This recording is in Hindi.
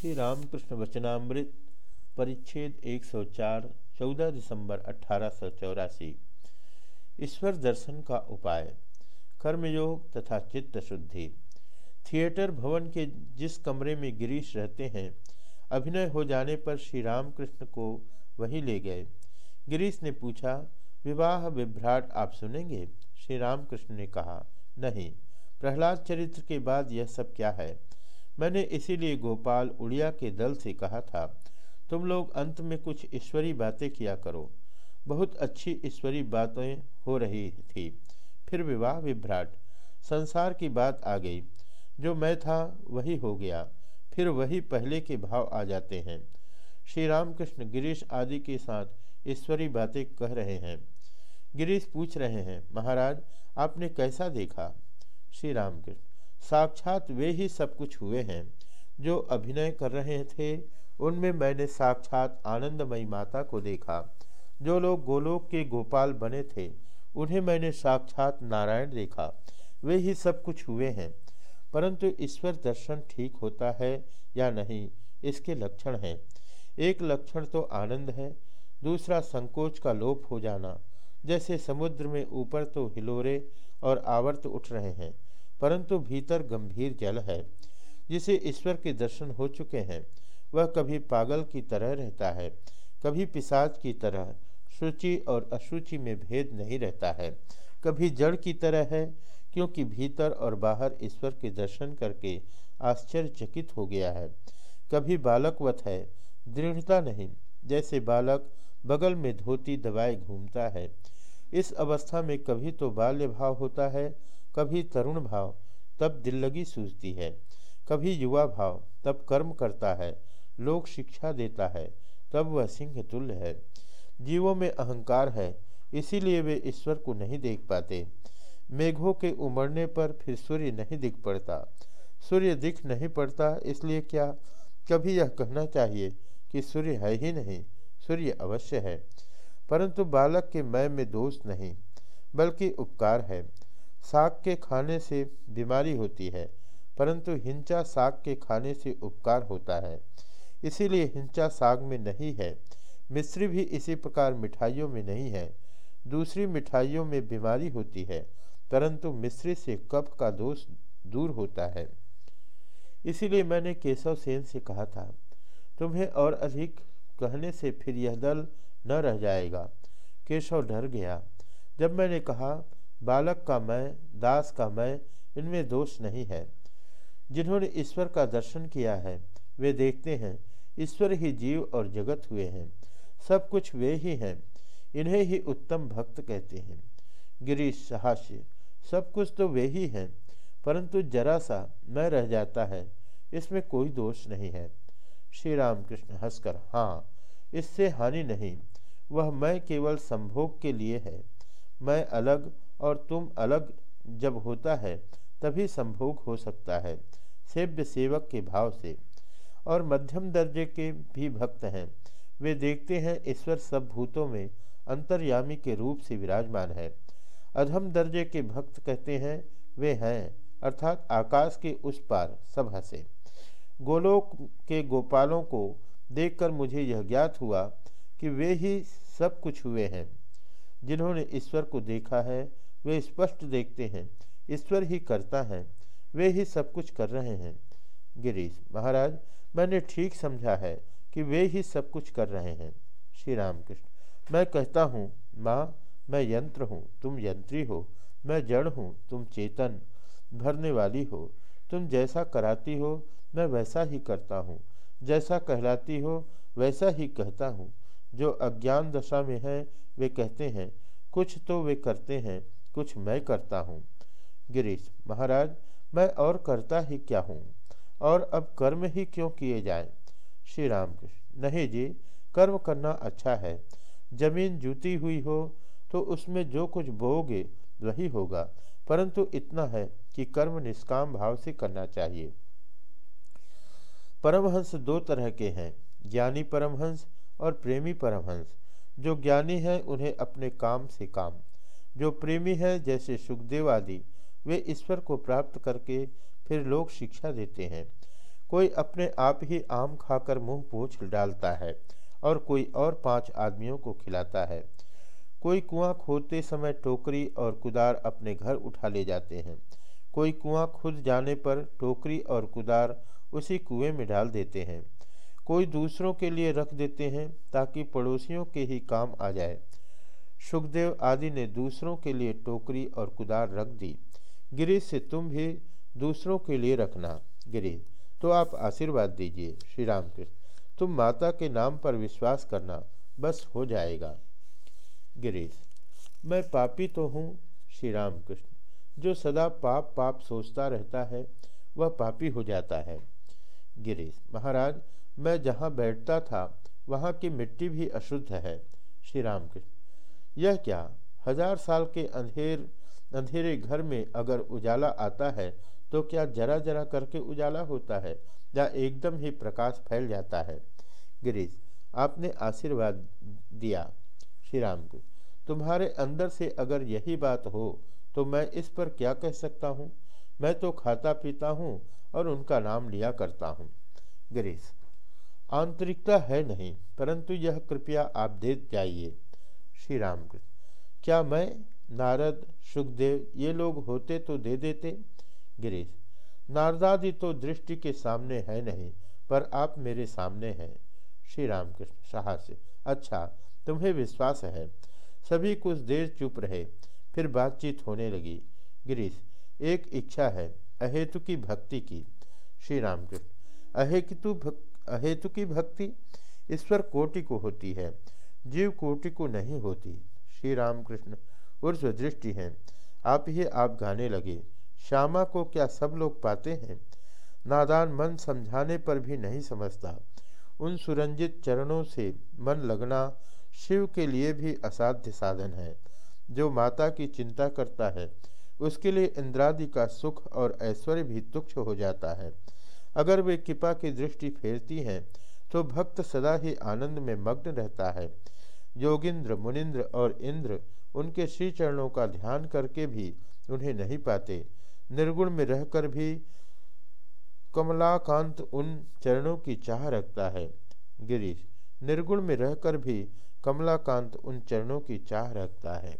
श्री रामकृष्ण वचनामृत, परिच्छेद 104 14 दिसंबर अठारह सौ चौरासी। ईश्वर दर्शन का उपाय, कर्मयोग तथा चित्त शुद्धि। थिएटर भवन के जिस कमरे में गिरीश रहते हैं, अभिनय हो जाने पर श्री रामकृष्ण को वहीं ले गए। गिरीश ने पूछा, विवाह विभ्राट आप सुनेंगे? श्री रामकृष्ण ने कहा, नहीं। प्रहलाद चरित्र के बाद यह सब क्या है? मैंने इसीलिए गोपाल उड़िया के दल से कहा था, तुम लोग अंत में कुछ ईश्वरी बातें किया करो। बहुत अच्छी ईश्वरी बातें हो रही थी। फिर विवाह विभ्राट। संसार की बात आ गई। जो मैं था, वही हो गया। फिर वही पहले के भाव आ जाते हैं। श्री रामकृष्ण गिरीश आदि के साथ ईश्वरी बातें कह रहे हैं। गिरीश पूछ रहे हैं, महाराज, आपने कैसा देखा? श्री रामकृष्ण साक्षात वे ही सब कुछ हुए हैं, जो अभिनय कर रहे थे। उनमें मैंने साक्षात आनंदमयी माता को देखा, जो लोग गोलोक के गोपाल बने थे, उन्हें मैंने साक्षात नारायण देखा। वे ही सब कुछ हुए हैं, परंतु ईश्वर दर्शन ठीक होता है या नहीं, इसके लक्षण हैं। एक लक्षण तो आनंद है, दूसरा संकोच का लोप हो जाना। जैसे समुद्र में ऊपर तो हिलोरे और आवर्त उठ रहे हैं परंतु भीतर गंभीर जल है, जिसे ईश्वर के दर्शन हो चुके हैं। वह कभी पागल की तरह रहता है, कभी पिसाच की तरह, शुचि और अशुचि में भेद नहीं रहता है। कभी जड़ की तरह है, क्योंकि भीतर और बाहर ईश्वर के दर्शन करके आश्चर्यचकित हो गया है। कभी बालकवत है, दृढ़ता नहीं, जैसे बालक बगल में धोती दबाए घूमता है। इस अवस्था में कभी तो बाल्य भाव होता है कभी तरुण भाव, तब दिल लगी सूझती है। कभी युवा भाव, तब कर्म करता है। लोक शिक्षा देता है, तब वह सिंह तुल्य है। जीवों में अहंकार है, इसीलिए वे ईश्वर को नहीं देख पाते। मेघों के उमड़ने पर फिर सूर्य नहीं दिख पड़ता। सूर्य दिख नहीं पड़ता, इसलिए क्या कभी यह कहना चाहिए कि सूर्य है ही नहीं, सूर्य अवश्य है। परंतु बालक के मैं में दोष नहीं, बल्कि उपकार है। साग के खाने से बीमारी होती है, परंतु हिंचा साग के खाने से उपकार होता है। इसीलिए हिंचा साग में नहीं है। मिश्री भी इसी प्रकार मिठाइयों में नहीं है। दूसरी मिठाइयों में बीमारी होती है, परंतु मिश्री से कफ का दोष दूर होता है। इसीलिए मैंने केशव सेन से कहा था, तुम्हें और अधिक कहने से फिर यह दल न रह जाएगा। केशव डर गया। जब मैंने कहा बालक का मैं, दास का मैं, इनमें दोष नहीं है। जिन्होंने ईश्वर का दर्शन किया है, वे देखते हैं, ईश्वर ही जीव और जगत हुए हैं। सब कुछ वे ही हैं, इन्हें ही उत्तम भक्त कहते हैं। गिरीश हास्य सब कुछ तो वे ही हैं, परंतु जरा सा मैं रह जाता है, इसमें कोई दोष नहीं है। श्री रामकृष्ण हंसकर हाँ इससे हानि नहीं, वह मैं केवल संभोग के लिए है, मैं अलग और तुम अलग जब होता है, तभी संभोग हो सकता है, सेव्य सेवक के भाव से। और मध्यम दर्जे के भी भक्त हैं। वे देखते हैं ईश्वर सब भूतों में अंतर्यामी के रूप से विराजमान है। अधम दर्जे के भक्त कहते हैं, वे हैं, अर्थात आकाश के उस पार सब हंसे गोलोक के गोपालों को देखकर मुझे यह ज्ञात हुआ कि वे ही सब कुछ हुए हैं। जिन्होंने ईश्वर को देखा है वे स्पष्ट देखते हैं। ईश्वर ही करता है। वे ही सब कुछ कर रहे हैं। गिरीश, महाराज, मैंने ठीक समझा है कि वे ही सब कुछ कर रहे हैं। श्री रामकृष्ण, मैं कहता हूँ, माँ, मैं यंत्र हूँ, तुम यंत्री हो। मैं जड़ हूँ, तुम चेतन भरने वाली हो। तुम जैसा कराती हो, मैं वैसा ही करता हूँ। जैसा कहलाती हो, वैसा ही कहता हूँ। जो अज्ञान दशा में है, वे कहते हैं। कुछ तो वे करते हैं। कुछ मैं करता हूँ। गिरीश, महाराज, मैं और करता ही क्या हूँ? और अब कर्म ही क्यों किए जाए? श्री राम कृष्ण नहीं जी, कर्म करना अच्छा है। ज़मीन जूती हुई हो तो उसमें जो कुछ बोगे वही होगा, परंतु इतना है कि कर्म निष्काम भाव से करना चाहिए। परमहंस दो तरह के हैं, ज्ञानी परमहंस और प्रेमी परमहंस। जो ज्ञानी हैं, उन्हें अपने काम से काम। जो प्रेमी है, जैसे सुखदेव आदि, वे ईश्वर को प्राप्त करके फिर लोग शिक्षा देते हैं। कोई अपने आप ही आम खाकर मुँह पोछ डालता है और कोई और पाँच आदमियों को खिलाता है। कोई कुआँ खोदते समय टोकरी और कुदार अपने घर उठा ले जाते हैं। कोई कुआँ खुद जाने पर टोकरी और कुदार उसी कुएँ में डाल देते हैं। कोई दूसरों के लिए रख देते हैं ताकि पड़ोसियों के ही काम आ जाए। सुखदेव आदि ने दूसरों के लिए टोकरी और कुदार रख दी। गिरीश से तुम भी दूसरों के लिए रखना। गिरीश तो आप आशीर्वाद दीजिए श्री राम कृष्ण तुम माता के नाम पर विश्वास करना बस हो जाएगा। गिरीश मैं पापी तो हूँ श्री राम कृष्ण जो सदा पाप पाप सोचता रहता है, वह पापी हो जाता है। गिरीश महाराज, मैं जहाँ बैठता था, वहाँ की मिट्टी भी अशुद्ध है। श्री राम कृष्ण यह क्या? हज़ार साल के अंधेर, अंधेरे घर में अगर उजाला आता है तो क्या जरा जरा करके उजाला होता है, या एकदम ही प्रकाश फैल जाता है? गिरीश, आपने आशीर्वाद दिया। श्री राम को, तुम्हारे अंदर से अगर यही बात हो तो मैं इस पर क्या कह सकता हूँ? मैं तो खाता पीता हूँ और उनका नाम लिया करता हूँ। गिरीश, आंतरिकता है नहीं, परंतु यह कृपया आप दे जाइए। श्री राम क्या मैं नारद सुखदेव ये लोग होते तो दे देते? गिरीश। नारदादि तो दृष्टि के सामने है नहीं पर आप मेरे सामने हैं। श्री रामकृष्ण शाह से अच्छा तुम्हें विश्वास है। सभी कुछ देर चुप रहे फिर बातचीत होने लगी। गिरीश एक इच्छा है अहेतु की भक्ति की। श्री रामकृष्ण अहेतु भक, अहेतु की भक्ति? ईश्वर कोटि को होती है। जीव कोटि को नहीं होती। श्री रामकृष्ण उर्स दृष्टि है। आप ही आप गाने लगे। श्यामा को क्या सब लोग पाते हैं? नादान मन समझाने पर भी नहीं समझता। उन सुरंजित चरणों से मन लगना शिव के लिए भी असाध्य साधन है। जो माता की चिंता करता है, उसके लिए इंद्रादि का सुख और ऐश्वर्य भी तुक्ष हो जाता है। अगर वे कृपा की दृष्टि फेरती हैं तो भक्त सदा ही आनंद में मग्न रहता है। योगिंद्र, मुनिंद्र और इंद्र उनके श्री चरणों का ध्यान करके भी उन्हें नहीं पाते। निर्गुण में रहकर भी कमलाकांत उन चरणों की चाह रखता है। गिरीश, निर्गुण में रहकर भी कमलाकांत उन चरणों की चाह रखता है।